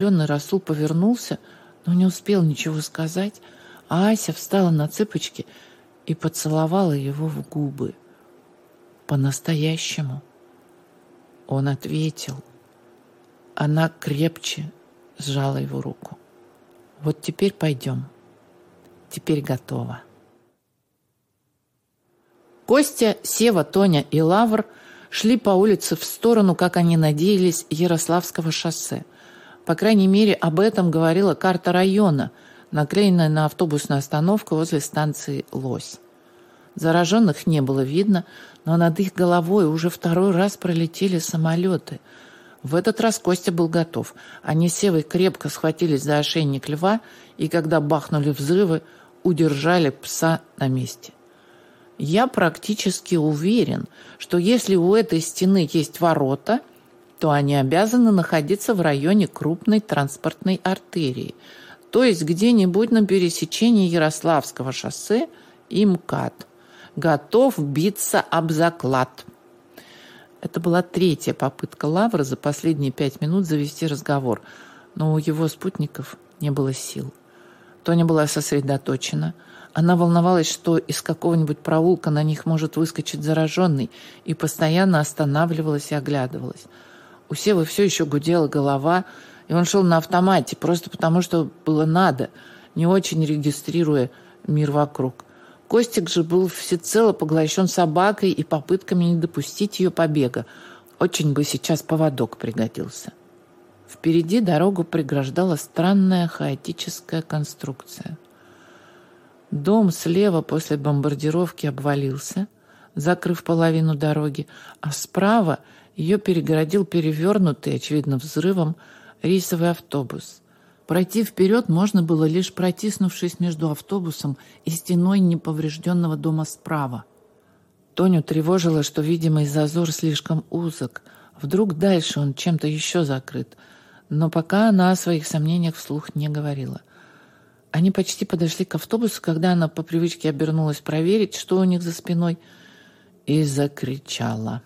Ошеломленный Расул повернулся, но не успел ничего сказать, а Ася встала на цыпочки и поцеловала его в губы. По-настоящему. Он ответил. Она крепче сжала его руку. «Вот теперь пойдем. Теперь готово». Костя, Сева, Тоня и Лавр шли по улице в сторону, как они надеялись, Ярославского шоссе – по крайней мере, об этом говорила карта района, наклеенная на автобусную остановку возле станции «Лось». Зараженных не было видно, но над их головой уже второй раз пролетели самолеты. В этот раз Костя был готов. Они с Севой крепко схватились за ошейник льва, и когда бахнули взрывы, удержали пса на месте. Я практически уверен, что если у этой стены есть ворота – то они обязаны находиться в районе крупной транспортной артерии, то есть где-нибудь на пересечении Ярославского шоссе и МКАД. Готов биться об заклад. Это была третья попытка Лавра за последние пять минут завести разговор, но у его спутников не было сил. Тоня была сосредоточена. Она волновалась, что из какого-нибудь проулка на них может выскочить зараженный, и постоянно останавливалась и оглядывалась. У Севы все еще гудела голова, и он шел на автомате, просто потому что было надо, не очень регистрируя мир вокруг. Костик же был всецело поглощен собакой и попытками не допустить ее побега. Очень бы сейчас поводок пригодился. Впереди дорогу преграждала странная хаотическая конструкция. Дом слева после бомбардировки обвалился, закрыв половину дороги, а справа – ее перегородил перевернутый, очевидно, взрывом, рейсовый автобус. Пройти вперед можно было, лишь протиснувшись между автобусом и стеной неповрежденного дома справа. Тоню тревожило, что видимый зазор слишком узок. Вдруг дальше он чем-то еще закрыт. Но пока она о своих сомнениях вслух не говорила. Они почти подошли к автобусу, когда она по привычке обернулась проверить, что у них за спиной, и закричала.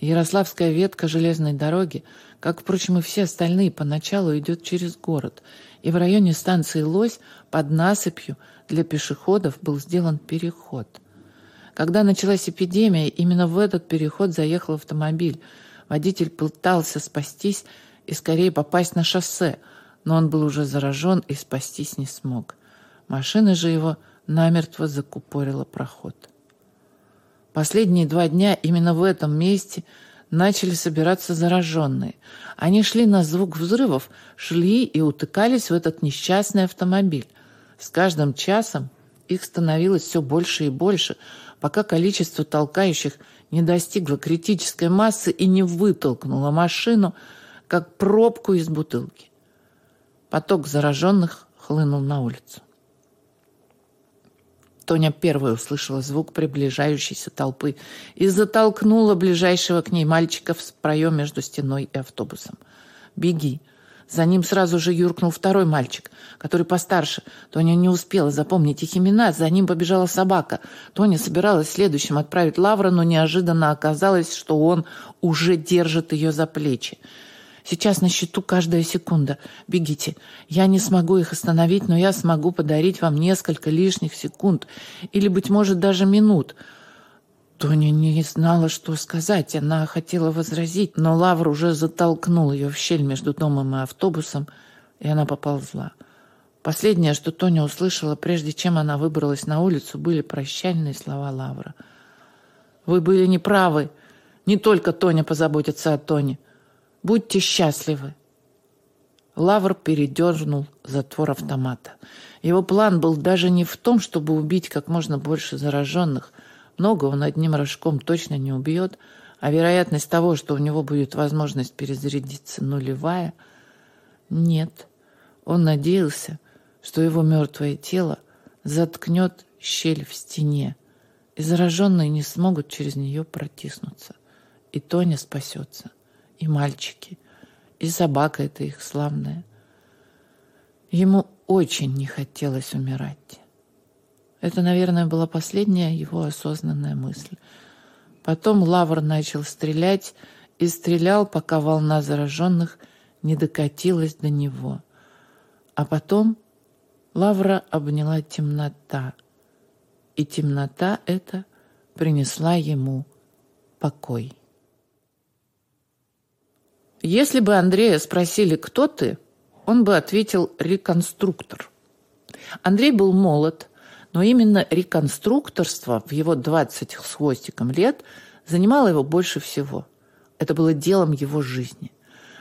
Ярославская ветка железной дороги, как, впрочем, и все остальные, поначалу идет через город, и в районе станции Лось под насыпью для пешеходов был сделан переход. Когда началась эпидемия, именно в этот переход заехал автомобиль. Водитель пытался спастись и скорее попасть на шоссе, но он был уже заражен и спастись не смог. Машина же его намертво закупорила проход. Последние два дня именно в этом месте начали собираться зараженные. Они шли на звук взрывов, шли и утыкались в этот несчастный автомобиль. С каждым часом их становилось все больше и больше, пока количество толкающих не достигло критической массы и не вытолкнуло машину, как пробку из бутылки. Поток зараженных хлынул на улицу. Тоня первая услышала звук приближающейся толпы и затолкнула ближайшего к ней мальчика в проем между стеной и автобусом. «Беги!» За ним сразу же юркнул второй мальчик, который постарше. Тоня не успела запомнить их имена, за ним побежала собака. Тоня собиралась следующим отправить Лавра, но неожиданно оказалось, что он уже держит ее за плечи. Сейчас на счету каждая секунда. Бегите. Я не смогу их остановить, но я смогу подарить вам несколько лишних секунд. Или, быть может, даже минут. Тоня не знала, что сказать. Она хотела возразить, но Лавр уже затолкнул ее в щель между домом и автобусом, и она поползла. Последнее, что Тоня услышала, прежде чем она выбралась на улицу, были прощальные слова Лавра. «Вы были неправы. Не только Тоня позаботится о Тоне. Будьте счастливы. Лавр передернул затвор автомата. Его план был даже не в том, чтобы убить как можно больше зараженных. Много он одним рожком точно не убьет, а вероятность того, что у него будет возможность перезарядиться, нулевая. Нет, он надеялся, что его мертвое тело заткнет щель в стене, и зараженные не смогут через нее протиснуться, и Тоня спасется и мальчики, и собака эта их славная. Ему очень не хотелось умирать. Это, наверное, была последняя его осознанная мысль. Потом Лавр начал стрелять и стрелял, пока волна зараженных не докатилась до него. А потом Лавра обняла темнота, и темнота эта принесла ему покой. Если бы Андрея спросили, кто ты, он бы ответил «реконструктор». Андрей был молод, но именно реконструкторство в его 20 с хвостиком лет занимало его больше всего. Это было делом его жизни.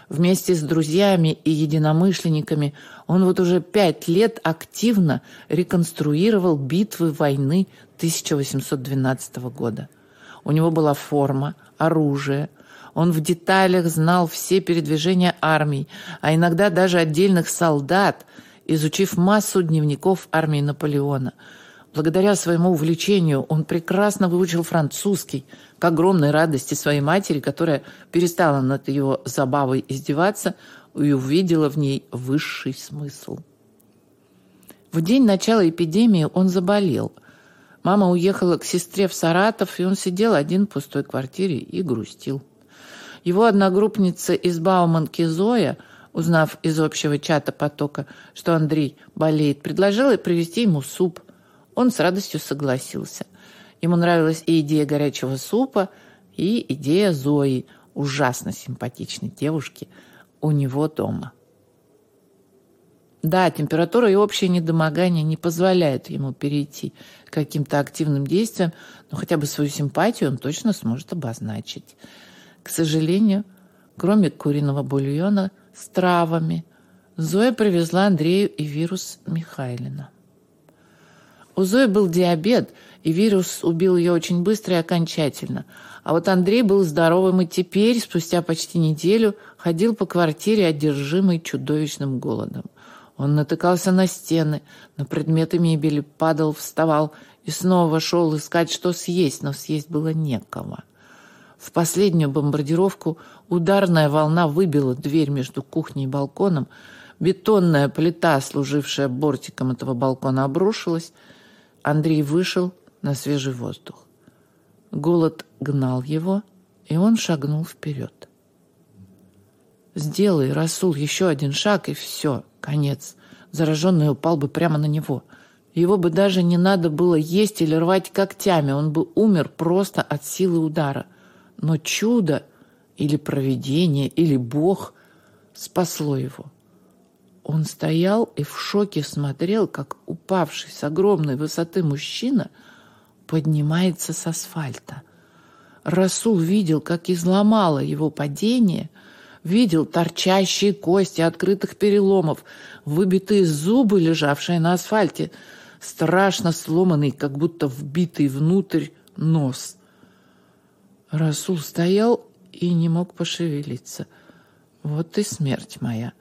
Вместе с друзьями и единомышленниками он вот уже пять лет активно реконструировал битвы войны 1812 года. У него была форма, оружие. Он в деталях знал все передвижения армий, а иногда даже отдельных солдат, изучив массу дневников армии Наполеона. Благодаря своему увлечению он прекрасно выучил французский, к огромной радости своей матери, которая перестала над его забавой издеваться и увидела в ней высший смысл. В день начала эпидемии он заболел. Мама уехала к сестре в Саратов, и он сидел один в пустой квартире и грустил. Его одногруппница из Бауманки Зоя, узнав из общего чата потока, что Андрей болеет, предложила привезти ему суп. Он с радостью согласился – Ему нравилась и идея горячего супа, и идея Зои, ужасно симпатичной девушки, у него дома. Да, температура и общее недомогание не позволяют ему перейти к каким-то активным действиям, но хотя бы свою симпатию он точно сможет обозначить. К сожалению, кроме куриного бульона с травами, Зоя привезла Андрею и вирус Михайлина. У Зои был диабет – и вирус убил ее очень быстро и окончательно. А вот Андрей был здоровым и теперь, спустя почти неделю, ходил по квартире, одержимый чудовищным голодом. Он натыкался на стены, на предметы мебели, падал, вставал и снова шел искать, что съесть, но съесть было некого. В последнюю бомбардировку ударная волна выбила дверь между кухней и балконом, бетонная плита, служившая бортиком этого балкона, обрушилась. Андрей вышел на свежий воздух. Голод гнал его, и он шагнул вперед. Сделай, Расул, еще один шаг, и все, конец. Зараженный упал бы прямо на него. Его бы даже не надо было есть или рвать когтями, он бы умер просто от силы удара. Но чудо или провидение, или Бог спасло его. Он стоял и в шоке смотрел, как упавший с огромной высоты мужчина – поднимается с асфальта. Расул видел, как изломало его падение, видел торчащие кости открытых переломов, выбитые зубы, лежавшие на асфальте, страшно сломанный, как будто вбитый внутрь нос. Расул стоял и не мог пошевелиться. Вот и смерть моя.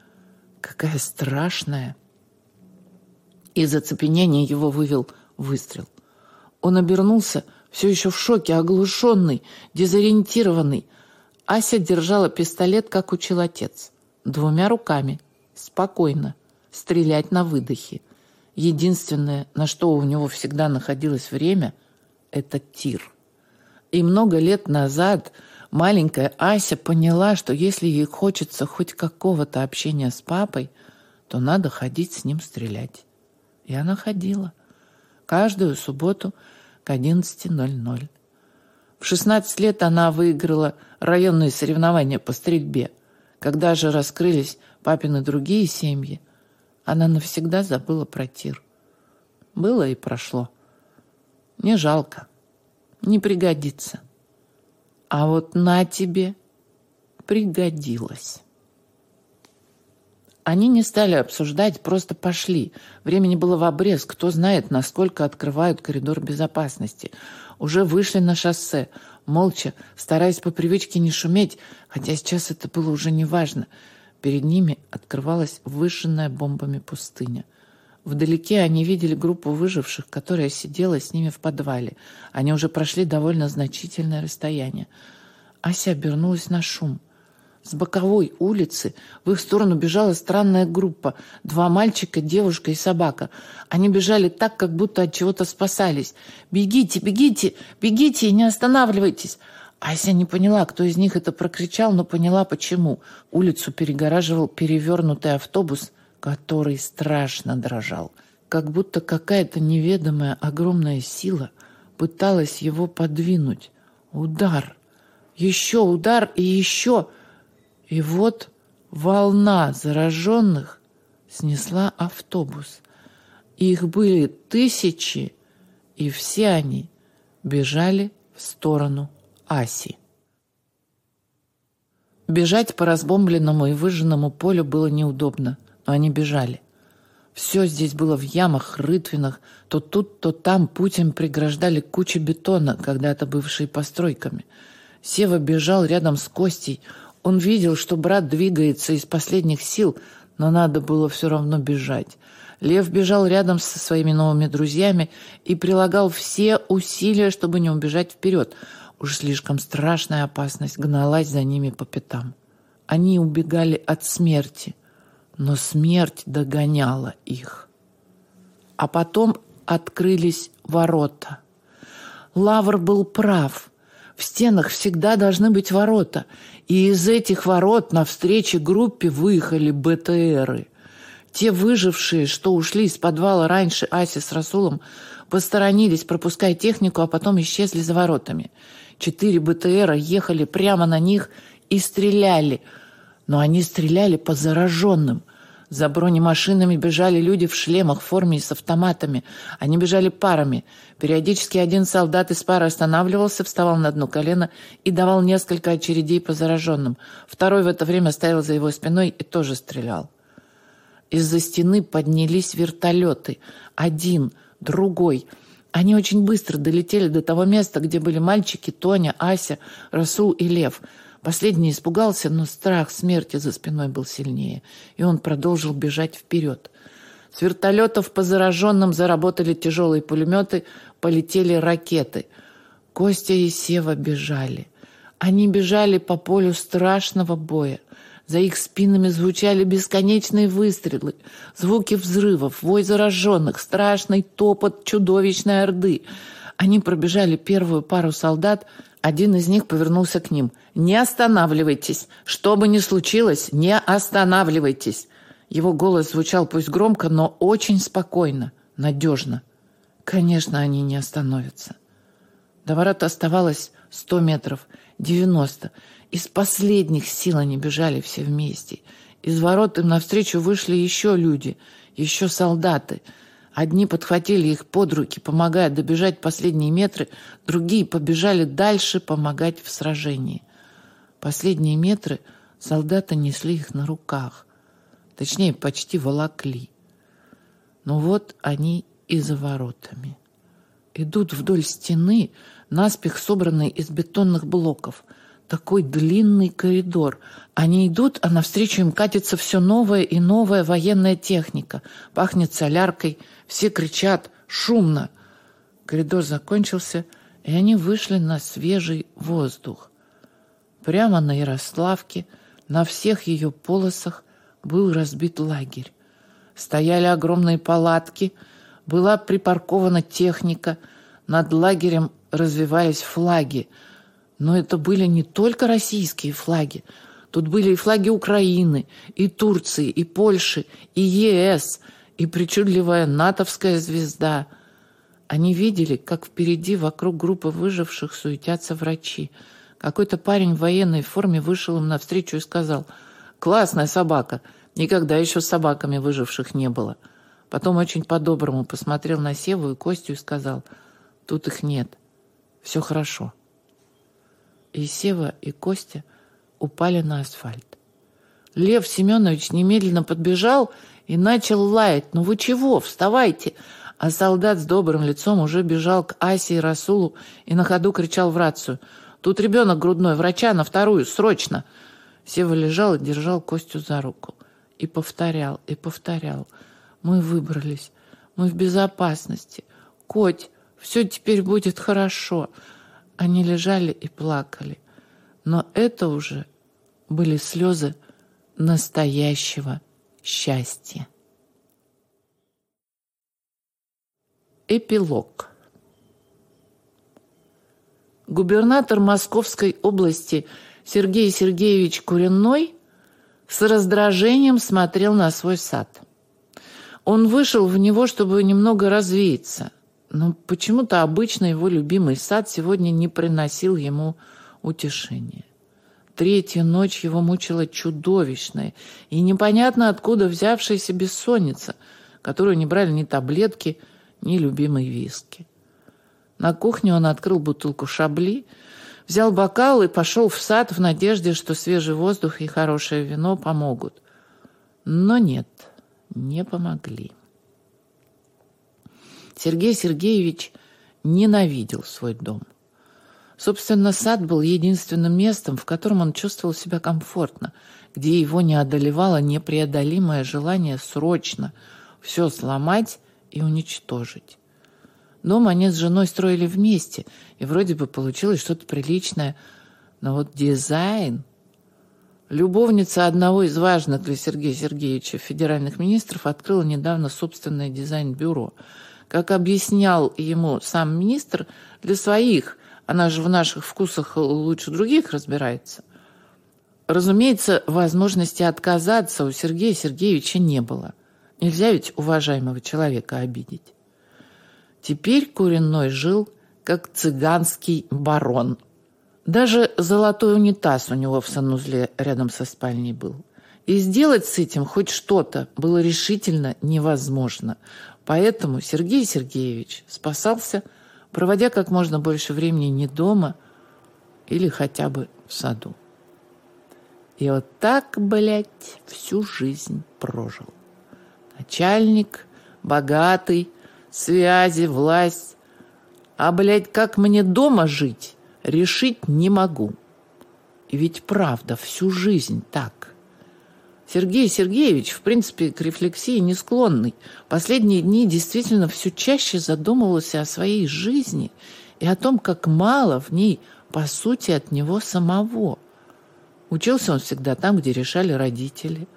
Какая страшная. Из оцепенения его вывел выстрел. Он обернулся, все еще в шоке, оглушенный, дезориентированный. Ася держала пистолет, как учил отец. Двумя руками. Спокойно. Стрелять на выдохе. Единственное, на что у него всегда находилось время, это тир. И много лет назад маленькая Ася поняла, что если ей хочется хоть какого-то общения с папой, то надо ходить с ним стрелять. И она ходила. Каждую субботу – к 11.00. В 16 лет она выиграла районные соревнования по стрельбе. Когда же раскрылись папины другие семьи, она навсегда забыла про тир. Было и прошло. Не жалко, не пригодится. А вот на тебе пригодилось. Они не стали обсуждать, просто пошли. Времени было в обрез, кто знает, насколько открывают коридор безопасности. Уже вышли на шоссе, молча, стараясь по привычке не шуметь, хотя сейчас это было уже неважно. Перед ними открывалась выжженная бомбами пустыня. Вдалеке они видели группу выживших, которая сидела с ними в подвале. Они уже прошли довольно значительное расстояние. Ася обернулась на шум. С боковой улицы в их сторону бежала странная группа. Два мальчика, девушка и собака. Они бежали так, как будто от чего-то спасались. «Бегите, бегите, бегите и не останавливайтесь!» Ася не поняла, кто из них это прокричал, но поняла, почему. Улицу перегораживал перевернутый автобус, который страшно дрожал. Как будто какая-то неведомая огромная сила пыталась его подвинуть. Удар. Еще удар и еще. И вот волна зараженных снесла автобус. Их были тысячи, и все они бежали в сторону Аси. Бежать по разбомбленному и выжженному полю было неудобно, но они бежали. Все здесь было в ямах, рытвинах, то тут, то там путем преграждали кучи бетона, когда-то бывшие постройками. Сева бежал рядом с Костей. Он видел, что брат двигается из последних сил, но надо было все равно бежать. Лев бежал рядом со своими новыми друзьями и прилагал все усилия, чтобы не убежать вперед. Уж слишком страшная опасность гналась за ними по пятам. Они убегали от смерти, но смерть догоняла их. А потом открылись ворота. Лавр был прав. В стенах всегда должны быть ворота, и из этих ворот на встрече группе выехали БТРы. Те выжившие, что ушли из подвала раньше Аси с Расулом, посторонились, пропуская технику, а потом исчезли за воротами. Четыре БТРа ехали прямо на них и стреляли. Но они стреляли по зараженным. За бронемашинами бежали люди в шлемах, в форме и с автоматами. Они бежали парами. Периодически один солдат из пары останавливался, вставал на одно колено и давал несколько очередей по зараженным. Второй в это время стоял за его спиной и тоже стрелял. Из-за стены поднялись вертолеты. Один, другой — они очень быстро долетели до того места, где были мальчики Тоня, Ася, Расул и Лев. Последний испугался, но страх смерти за спиной был сильнее, и он продолжил бежать вперед. С вертолетов по зараженным заработали тяжелые пулеметы, полетели ракеты. Костя и Сева бежали. Они бежали по полю страшного боя. За их спинами звучали бесконечные выстрелы, звуки взрывов, вой зараженных, страшный топот чудовищной орды. Они пробежали первую пару солдат, один из них повернулся к ним. «Не останавливайтесь! Что бы ни случилось, не останавливайтесь!» Его голос звучал пусть громко, но очень спокойно, надежно. Конечно, они не остановятся. До ворот оставалось сто метров, девяносто. Из последних сил они бежали все вместе. Из ворот им навстречу вышли еще люди, еще солдаты. Одни подхватили их под руки, помогая добежать последние метры, другие побежали дальше помогать в сражении. Последние метры солдаты несли их на руках. Точнее, почти волокли. Но вот они и за воротами. Идут вдоль стены, наспех собранные из бетонных блоков – такой длинный коридор. Они идут, а навстречу им катится все новая и новая военная техника. Пахнет соляркой, все кричат «шумно». Коридор закончился, и они вышли на свежий воздух. Прямо на Ярославке, на всех ее полосах был разбит лагерь. Стояли огромные палатки, была припаркована техника, над лагерем развивались флаги – но это были не только российские флаги. Тут были и флаги Украины, и Турции, и Польши, и ЕС, и причудливая натовская звезда. Они видели, как впереди вокруг группы выживших суетятся врачи. Какой-то парень в военной форме вышел им навстречу и сказал «Классная собака! Никогда еще с собаками выживших не было». Потом очень по-доброму посмотрел на Севу и Костю и сказал «Тут их нет. Все хорошо». И Сева, и Костя упали на асфальт. Лев Семенович немедленно подбежал и начал лаять. «Ну вы чего? Вставайте!» А солдат с добрым лицом уже бежал к Асе и Расулу и на ходу кричал в рацию. «Тут ребенок грудной, врача на вторую, срочно!» Сева лежал и держал Костю за руку. И повторял, и повторял. «Мы выбрались. Мы в безопасности. Коть, все теперь будет хорошо. Они лежали и плакали, но это уже были слезы настоящего счастья. Эпилог Губернатор Московской области Сергей Сергеевич Куренной с раздражением смотрел на свой сад. Он вышел в него, чтобы немного развеяться, но почему-то обычно его любимый сад сегодня не приносил ему утешения. Третью ночь его мучила чудовищная и непонятно откуда взявшаяся бессонница, которую не брали ни таблетки, ни любимые виски. На кухне он открыл бутылку шабли, взял бокал и пошел в сад в надежде, что свежий воздух и хорошее вино помогут. Но нет, не помогли. Сергей Сергеевич ненавидел свой дом. Собственно, сад был единственным местом, в котором он чувствовал себя комфортно, где его не одолевало непреодолимое желание срочно все сломать и уничтожить. Дом они с женой строили вместе, и вроде бы получилось что-то приличное. Но вот дизайн... Любовница одного из важных для Сергея Сергеевича федеральных министров открыла недавно собственное дизайн-бюро. Как объяснял ему сам министр, для своих, она же в наших вкусах лучше других разбирается. Разумеется, возможности отказаться у Сергея Сергеевича не было. Нельзя ведь уважаемого человека обидеть. Теперь Куриной жил как цыганский барон. Даже золотой унитаз у него в санузле рядом со спальней был. И сделать с этим хоть что-то было решительно невозможно. Поэтому Сергей Сергеевич спасался, проводя как можно больше времени не дома или хотя бы в саду. И вот так, блядь, всю жизнь прожил. Начальник, богатый, связи, власть. А, блядь, как мне дома жить, решить не могу. И ведь правда, всю жизнь так. Сергей Сергеевич, в принципе, к рефлексии не склонный. Последние дни действительно все чаще задумывался о своей жизни и о том, как мало в ней, по сути, от него самого. Учился он всегда там, где решали родители.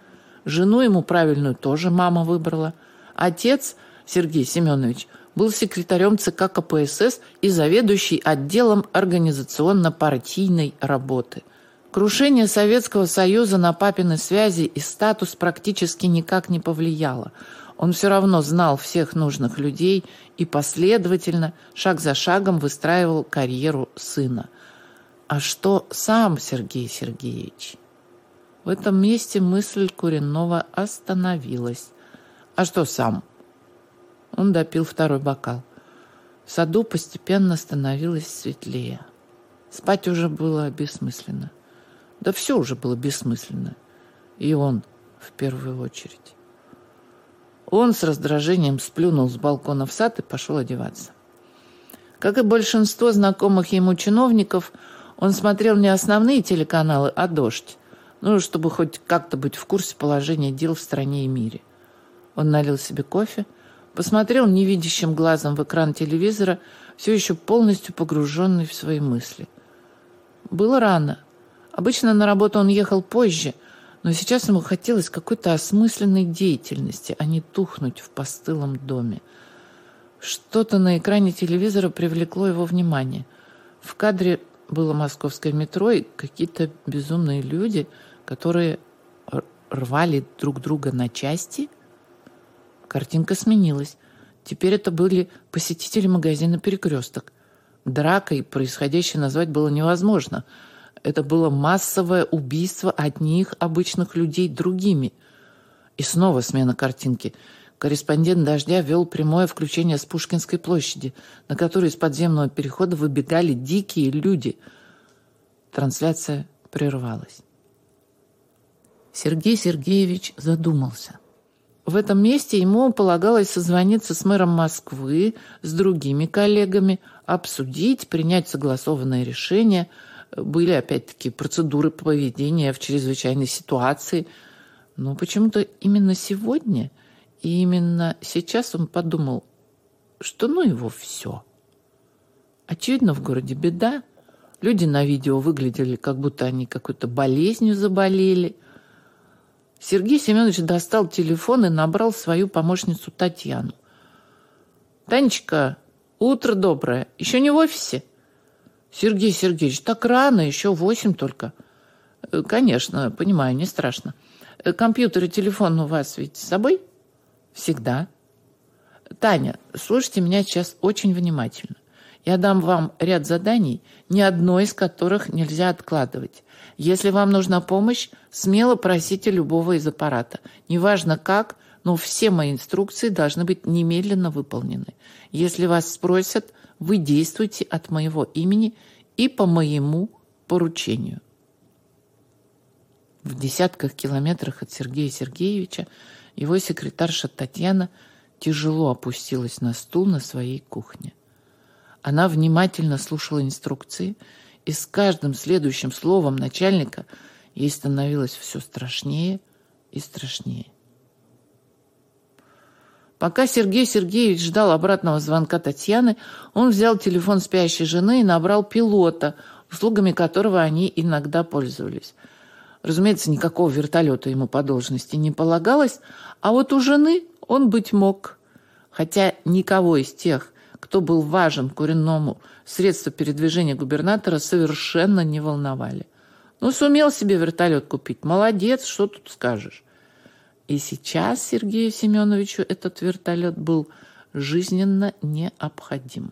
Жену ему правильную тоже мама выбрала. Отец – Сергей Семенович был секретарем ЦК КПСС и заведующий отделом организационно-партийной работы. Крушение Советского Союза на папины связи и статус практически никак не повлияло. Он все равно знал всех нужных людей и последовательно, шаг за шагом выстраивал карьеру сына. А что сам Сергей Сергеевич? В этом месте мысль Куренова остановилась. А что сам? Он допил второй бокал. В саду постепенно становилось светлее. Спать уже было бессмысленно. Да все уже было бессмысленно. И он в первую очередь. Он с раздражением сплюнул с балкона в сад и пошел одеваться. Как и большинство знакомых ему чиновников, он смотрел не основные телеканалы, а «Дождь», ну, чтобы хоть как-то быть в курсе положения дел в стране и мире. Он налил себе кофе, посмотрел невидящим глазом в экран телевизора, все еще полностью погруженный в свои мысли. Было рано. Обычно на работу он ехал позже, но сейчас ему хотелось какой-то осмысленной деятельности, а не тухнуть в постылом доме. Что-то на экране телевизора привлекло его внимание. В кадре было московское метро и какие-то безумные люди, которые рвали друг друга на части – Картинка сменилась. Теперь это были посетители магазина «Перекресток». Дракой происходящее назвать было невозможно. Это было массовое убийство одних обычных людей другими. И снова смена картинки. Корреспондент «Дождя» вел прямое включение с Пушкинской площади, на которой из подземного перехода выбегали дикие люди. Трансляция прервалась. Сергей Сергеевич задумался – в этом месте ему полагалось созвониться с мэром Москвы, с другими коллегами, обсудить, принять согласованное решение. Были, опять-таки, процедуры поведения в чрезвычайной ситуации. Но почему-то именно сегодня и именно сейчас он подумал, что ну его все. Очевидно, в городе беда. Люди на видео выглядели, как будто они какой-то болезнью заболели – Сергей Семенович достал телефон и набрал свою помощницу Татьяну. «Танечка, утро доброе. Еще не в офисе?» Сергей Сергеевич, так рано, еще восемь только. Э, конечно, понимаю, не страшно. Э, компьютер и телефон у вас ведь с собой? Всегда. Таня, слушайте меня сейчас очень внимательно. Я дам вам ряд заданий, ни одно из которых нельзя откладывать. Если вам нужна помощь, смело просите любого из аппарата. Неважно как, но все мои инструкции должны быть немедленно выполнены. Если вас спросят, вы действуйте от моего имени и по моему поручению. В десятках километрах от Сергея Сергеевича его секретарша Татьяна тяжело опустилась на стул на своей кухне. Она внимательно слушала инструкции, и с каждым следующим словом начальника ей становилось все страшнее и страшнее. Пока Сергей Сергеевич ждал обратного звонка Татьяны, он взял телефон спящей жены и набрал пилота, услугами которого они иногда пользовались. Разумеется, никакого вертолета ему по должности не полагалось, а вот у жены он быть мог. Хотя никого из тех, кто был важен Куренному, средства передвижения губернатора совершенно не волновали. Ну, сумел себе вертолет купить. Молодец, что тут скажешь. И сейчас Сергею Семеновичу этот вертолет был жизненно необходим.